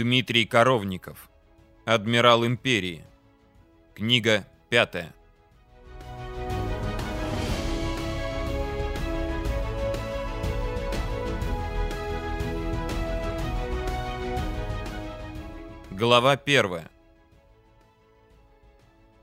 Дмитрий Коровников. Адмирал империи. Книга пятая. Глава первая.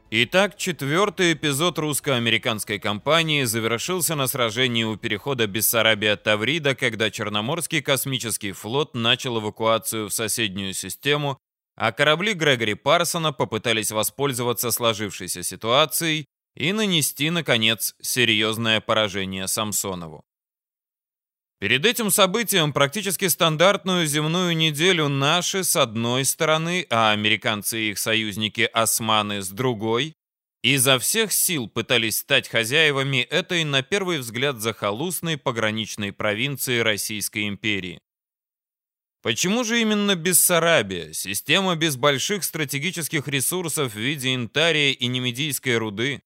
Итак, четвертый эпизод русско-американской кампании завершился на сражении у перехода Бессарабия-Таврида, когда Черноморский космический флот начал эвакуацию в соседнюю систему, а корабли Грегори Парсона попытались воспользоваться сложившейся ситуацией и нанести, наконец, серьезное поражение Самсонову. Перед этим событием практически стандартную земную неделю наши с одной стороны, а американцы и их союзники османы с другой, изо всех сил пытались стать хозяевами этой, на первый взгляд, захолустной пограничной провинции Российской империи. Почему же именно Бессарабия, система без больших стратегических ресурсов в виде интария и немедийской руды,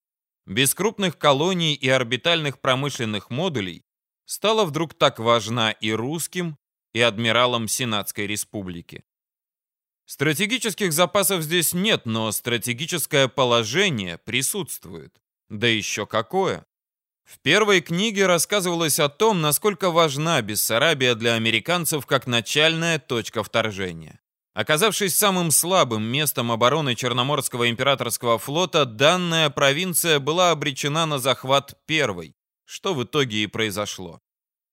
без крупных колоний и орбитальных промышленных модулей, стала вдруг так важна и русским, и адмиралам Сенатской республики. Стратегических запасов здесь нет, но стратегическое положение присутствует. Да еще какое! В первой книге рассказывалось о том, насколько важна Бессарабия для американцев как начальная точка вторжения. Оказавшись самым слабым местом обороны Черноморского императорского флота, данная провинция была обречена на захват первой, что в итоге и произошло.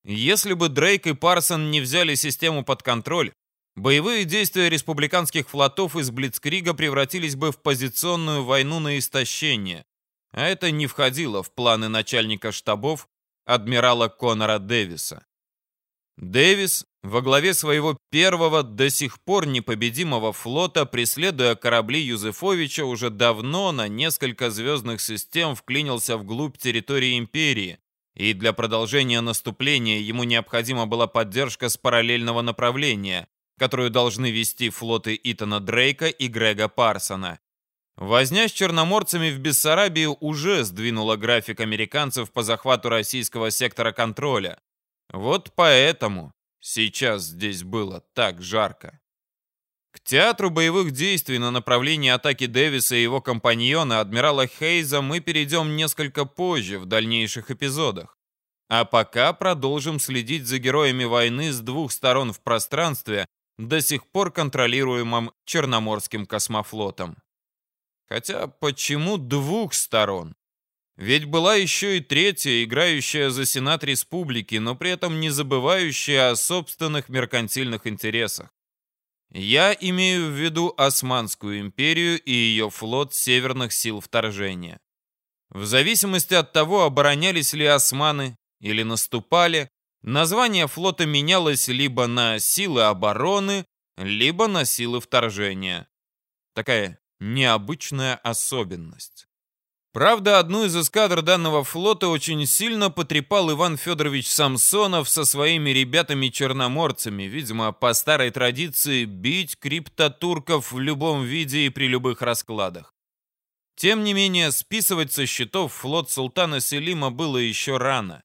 Если бы Дрейк и Парсон не взяли систему под контроль, боевые действия республиканских флотов из Блицкрига превратились бы в позиционную войну на истощение, а это не входило в планы начальника штабов адмирала Конора Дэвиса. Дэвис во главе своего первого до сих пор непобедимого флота, преследуя корабли Юзефовича, уже давно на несколько звездных систем вклинился вглубь территории империи, и для продолжения наступления ему необходима была поддержка с параллельного направления, которую должны вести флоты Итана Дрейка и Грега Парсона. Возня с черноморцами в Бессарабии уже сдвинула график американцев по захвату российского сектора контроля. Вот поэтому сейчас здесь было так жарко. Театру боевых действий на направлении атаки Дэвиса и его компаньона, адмирала Хейза, мы перейдем несколько позже в дальнейших эпизодах. А пока продолжим следить за героями войны с двух сторон в пространстве, до сих пор контролируемом Черноморским космофлотом. Хотя почему двух сторон? Ведь была еще и третья, играющая за Сенат Республики, но при этом не забывающая о собственных меркантильных интересах. Я имею в виду Османскую империю и ее флот северных сил вторжения. В зависимости от того, оборонялись ли османы или наступали, название флота менялось либо на силы обороны, либо на силы вторжения. Такая необычная особенность. Правда, одну из эскадр данного флота очень сильно потрепал Иван Федорович Самсонов со своими ребятами-черноморцами, видимо, по старой традиции бить криптотурков в любом виде и при любых раскладах. Тем не менее, списывать со счетов флот султана Селима было еще рано.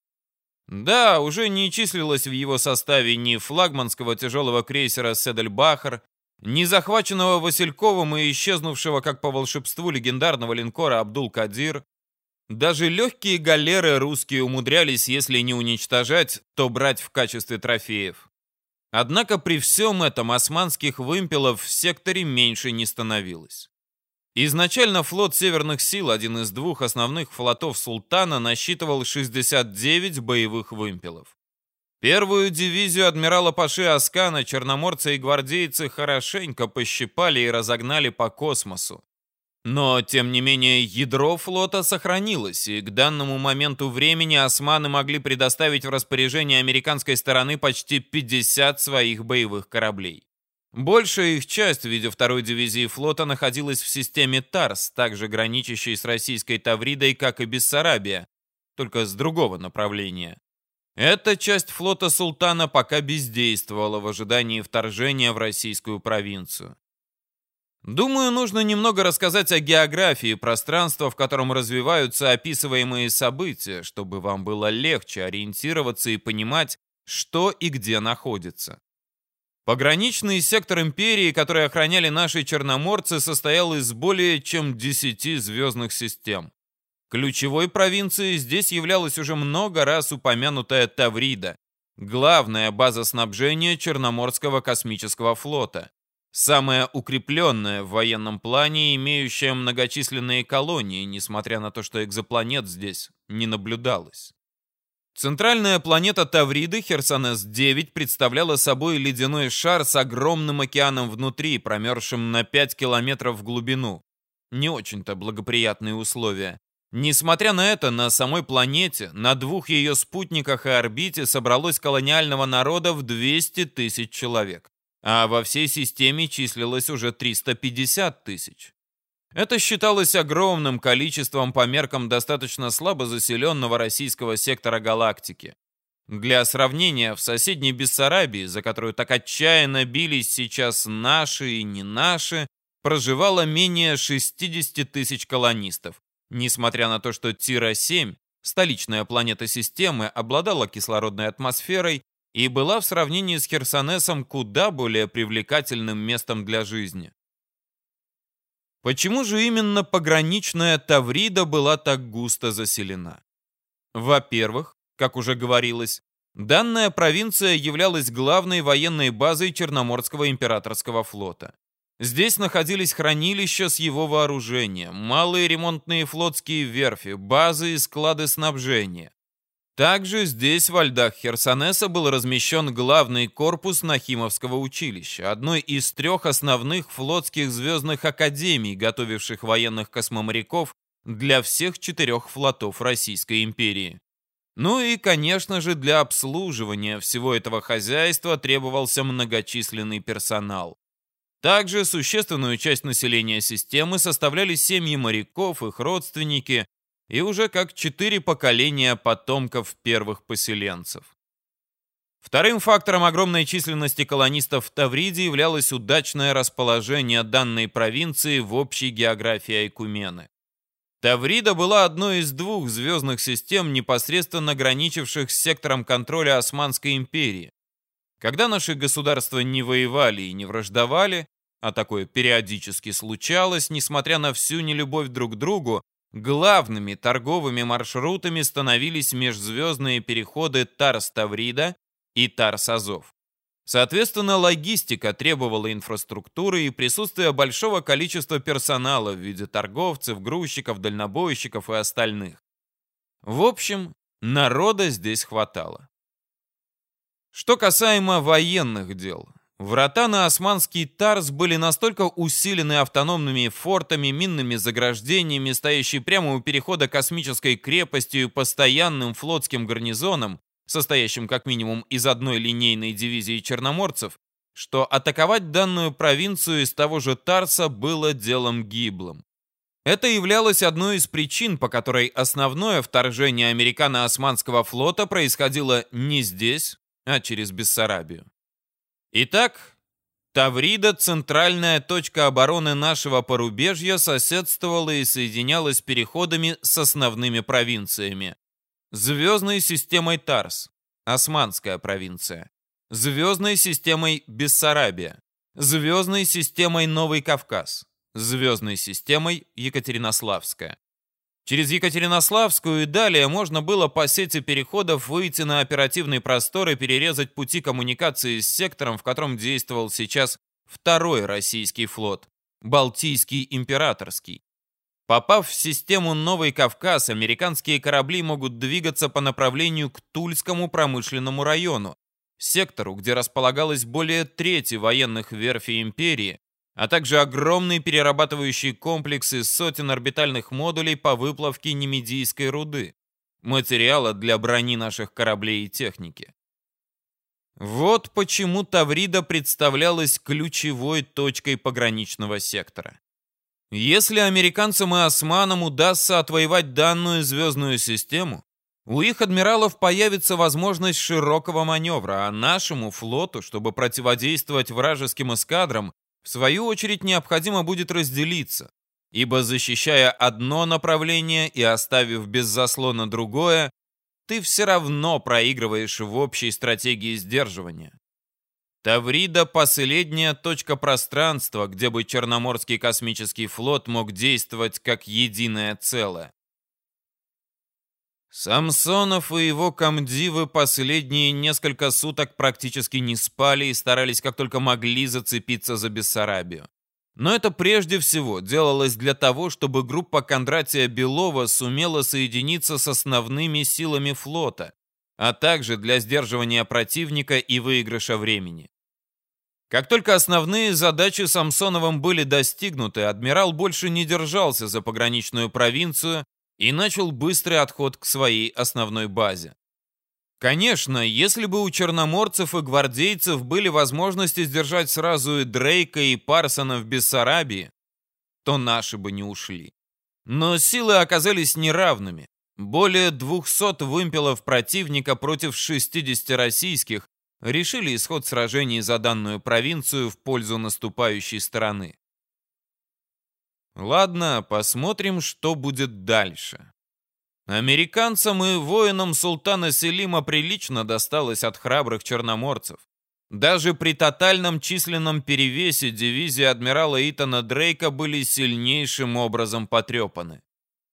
Да, уже не числилось в его составе ни флагманского тяжелого крейсера «Седельбахар», ни захваченного Васильковым и исчезнувшего как по волшебству легендарного линкора «Абдул-Кадир». Даже легкие галеры русские умудрялись, если не уничтожать, то брать в качестве трофеев. Однако при всем этом османских вымпелов в секторе меньше не становилось. Изначально флот Северных сил, один из двух основных флотов Султана, насчитывал 69 боевых вымпелов. Первую дивизию адмирала Паши Аскана черноморцы и гвардейцы хорошенько пощипали и разогнали по космосу. Но, тем не менее, ядро флота сохранилось, и к данному моменту времени османы могли предоставить в распоряжение американской стороны почти 50 своих боевых кораблей. Большая их часть в виде второй дивизии флота находилась в системе ТАРС, также граничащей с российской Тавридой, как и Бессарабия, только с другого направления. Эта часть флота султана пока бездействовала в ожидании вторжения в российскую провинцию. Думаю, нужно немного рассказать о географии пространства, в котором развиваются описываемые события, чтобы вам было легче ориентироваться и понимать, что и где находится. Пограничный сектор империи, который охраняли наши черноморцы, состоял из более чем 10 звездных систем. Ключевой провинцией здесь являлась уже много раз упомянутая Таврида, главная база снабжения Черноморского космического флота, самая укрепленная в военном плане, имеющая многочисленные колонии, несмотря на то, что экзопланет здесь не наблюдалось. Центральная планета Тавриды, Херсонес-9, представляла собой ледяной шар с огромным океаном внутри, промерзшим на 5 километров в глубину. Не очень-то благоприятные условия. Несмотря на это, на самой планете, на двух ее спутниках и орбите собралось колониального народа в 200 тысяч человек, а во всей системе числилось уже 350 тысяч. Это считалось огромным количеством по меркам достаточно слабо заселенного российского сектора галактики. Для сравнения, в соседней Бессарабии, за которую так отчаянно бились сейчас наши и не наши, проживало менее 60 тысяч колонистов, несмотря на то, что Тира-7, столичная планета системы, обладала кислородной атмосферой и была в сравнении с Херсонесом куда более привлекательным местом для жизни. Почему же именно пограничная Таврида была так густо заселена? Во-первых, как уже говорилось, данная провинция являлась главной военной базой Черноморского императорского флота. Здесь находились хранилища с его вооружением, малые ремонтные флотские верфи, базы и склады снабжения. Также здесь, во льдах Херсонеса, был размещен главный корпус Нахимовского училища, одной из трех основных флотских звездных академий, готовивших военных космоморяков для всех четырех флотов Российской империи. Ну и, конечно же, для обслуживания всего этого хозяйства требовался многочисленный персонал. Также существенную часть населения системы составляли семьи моряков, их родственники, и уже как четыре поколения потомков первых поселенцев. Вторым фактором огромной численности колонистов в Тавриде являлось удачное расположение данной провинции в общей географии Айкумены. Таврида была одной из двух звездных систем, непосредственно граничивших с сектором контроля Османской империи. Когда наши государства не воевали и не враждовали, а такое периодически случалось, несмотря на всю нелюбовь друг к другу, Главными торговыми маршрутами становились межзвездные переходы Тарс-Таврида и Тарс-Азов. Соответственно, логистика требовала инфраструктуры и присутствия большого количества персонала в виде торговцев, грузчиков, дальнобойщиков и остальных. В общем, народа здесь хватало. Что касаемо военных дел, Врата на османский Тарс были настолько усилены автономными фортами, минными заграждениями, стоящие прямо у перехода космической крепостью и постоянным флотским гарнизоном, состоящим как минимум из одной линейной дивизии черноморцев, что атаковать данную провинцию из того же Тарса было делом гиблым. Это являлось одной из причин, по которой основное вторжение американо-османского флота происходило не здесь, а через Бессарабию. Итак, Таврида, центральная точка обороны нашего порубежья, соседствовала и соединялась переходами с основными провинциями. Звездной системой Тарс, Османская провинция. Звездной системой Бессарабия. Звездной системой Новый Кавказ. Звездной системой Екатеринославская. Через Екатеринославскую и далее можно было по сети переходов выйти на оперативный простор и перерезать пути коммуникации с сектором, в котором действовал сейчас второй российский флот – Балтийский императорский. Попав в систему Новый Кавказ, американские корабли могут двигаться по направлению к Тульскому промышленному району, сектору, где располагалось более трети военных верфей империи, а также огромный перерабатывающий комплекс из сотен орбитальных модулей по выплавке немедийской руды, материала для брони наших кораблей и техники. Вот почему Таврида представлялась ключевой точкой пограничного сектора. Если американцам и османам удастся отвоевать данную звездную систему, у их адмиралов появится возможность широкого маневра, а нашему флоту, чтобы противодействовать вражеским эскадрам, в свою очередь необходимо будет разделиться, ибо защищая одно направление и оставив без заслона другое, ты все равно проигрываешь в общей стратегии сдерживания. Таврида — последняя точка пространства, где бы Черноморский космический флот мог действовать как единое целое. Самсонов и его комдивы последние несколько суток практически не спали и старались как только могли зацепиться за Бессарабию. Но это прежде всего делалось для того, чтобы группа Кондратия Белова сумела соединиться с основными силами флота, а также для сдерживания противника и выигрыша времени. Как только основные задачи Самсоновым были достигнуты, адмирал больше не держался за пограничную провинцию и начал быстрый отход к своей основной базе. Конечно, если бы у черноморцев и гвардейцев были возможности сдержать сразу и Дрейка, и Парсона в Бессарабии, то наши бы не ушли. Но силы оказались неравными. Более 200 вымпелов противника против 60 российских решили исход сражений за данную провинцию в пользу наступающей стороны. Ладно, посмотрим, что будет дальше. Американцам и воинам султана Селима прилично досталось от храбрых черноморцев. Даже при тотальном численном перевесе дивизии адмирала Итана Дрейка были сильнейшим образом потрепаны.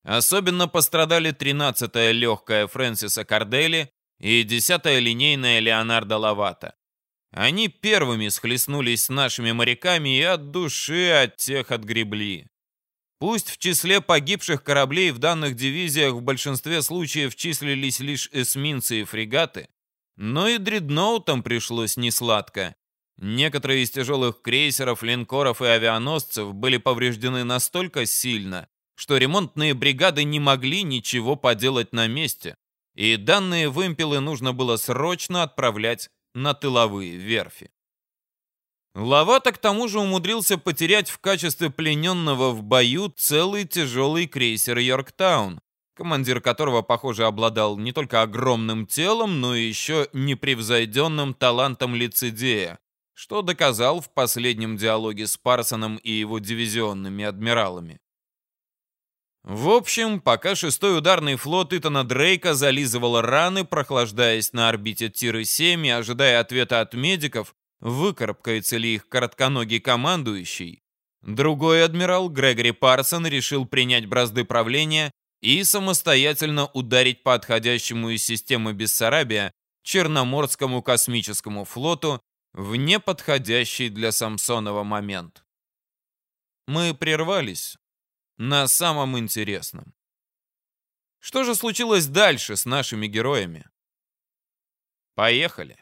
Особенно пострадали 13-я легкая Фрэнсиса Кардели и 10-я линейная Леонардо Лавата. Они первыми схлестнулись с нашими моряками и от души от тех отгребли. Пусть в числе погибших кораблей в данных дивизиях в большинстве случаев числились лишь эсминцы и фрегаты, но и дредноутам пришлось несладко. Некоторые из тяжелых крейсеров, линкоров и авианосцев были повреждены настолько сильно, что ремонтные бригады не могли ничего поделать на месте, и данные вымпелы нужно было срочно отправлять на тыловые верфи. Лавата к тому же умудрился потерять в качестве плененного в бою целый тяжелый крейсер «Йорктаун», командир которого, похоже, обладал не только огромным телом, но и еще непревзойденным талантом лицедея, что доказал в последнем диалоге с Парсоном и его дивизионными адмиралами. В общем, пока шестой ударный флот Итана Дрейка зализывал раны, прохлаждаясь на орбите Тиры-7 и ожидая ответа от медиков, выкарабкается ли их коротконогий командующий, другой адмирал Грегори Парсон решил принять бразды правления и самостоятельно ударить по отходящему из системы Бессарабия Черноморскому космическому флоту в неподходящий для Самсонова момент. Мы прервались, на самом интересном. Что же случилось дальше с нашими героями? Поехали.